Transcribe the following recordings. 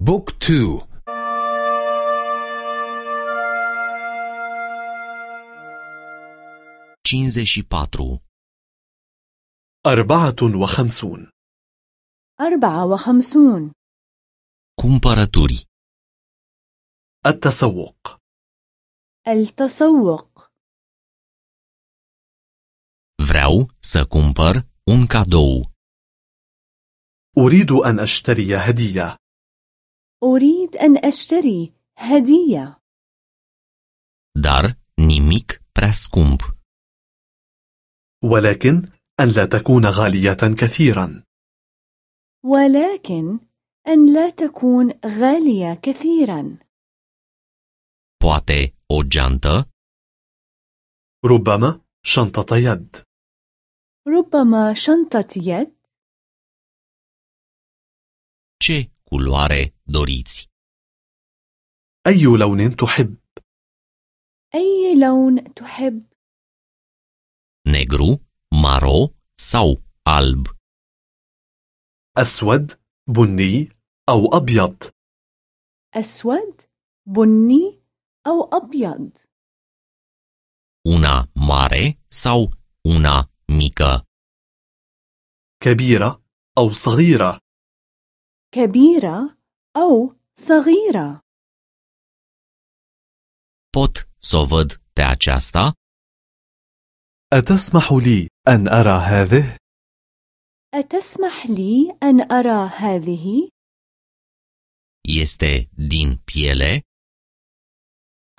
بوك تو. cincizeci patru. أربعة وخمسون. أربعة وخمسون. Cumpărături. التسوق. التسوق. Vreau să cumpăr un cadou. أريد أن أشتري هدية. أريد أن أشتري هدية. Dar nimic prea scump. ولكن أن لا تكون غالية كثيرا. ولكن أن لا تكون غالية كثيرا. Poate o geantă? ربما شنطة يد. ربما شنطة يد. Ce culoare doriți. أي لون تحب؟ أي لون تحب؟ Negru maro sau alb. أسود بني أو أبيض. أسود بني أو أبيض. Una mare sau una mică. كبيرة أو صغيرة. كبيرة أو صغيرة pot să văd pe aceasta أتسمح لي أن أرى هذه؟ أتسمح لي أن أرى هذه؟ este din piele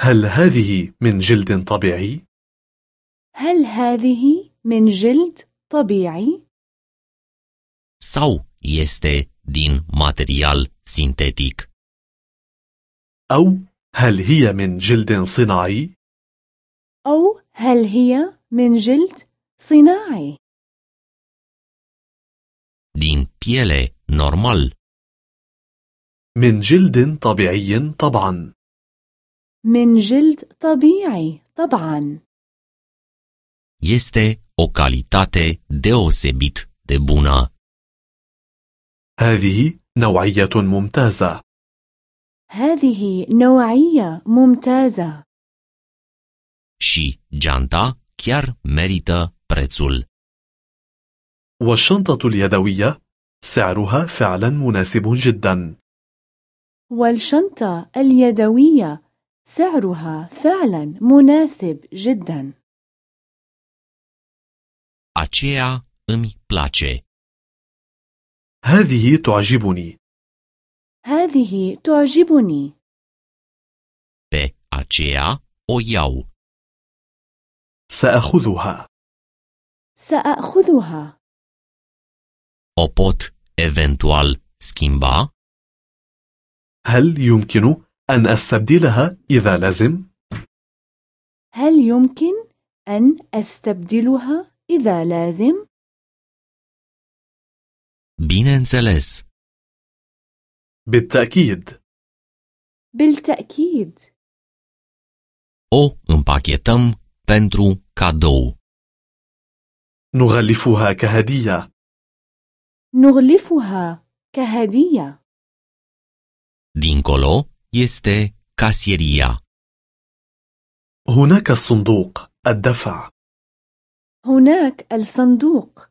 هل هذه من جلد طبيعي؟ هل هذه من جلد طبيعي؟ sau este din material sintetic. أو هل هي من جلد صناعي؟ أو هل هي من جلد صناعي؟ din piele normal. من جلد طبيعي طبعا من جلد طبيعي طبعا este o calitate deosebit de bună. هذه نوعية ممتازة هذه نوعية ممتازة și geanta chiar merită prețul. والشنطة اليدوية سعرها فعلا مناسب جدا والشنطة اليدوية سعرها فعلا مناسب جدا Aceea îmi place. هذه تعجبني هذه تعجبني Pe aceea o iau. سأخذها سأخذها O pot eventual schimba? هل يمكن أن أستبدلها إذا لزم؟ هل يمكن أن أستبدلها إذا لازم؟ Bineînțeles, بالتأكيد. بالتأكيد. O împachetăm pentru cadou. نغلفها كهدية. نغلفها كهدية. Dincolo este casieria. هناك الصندوق الدفع. هناك الصندوق.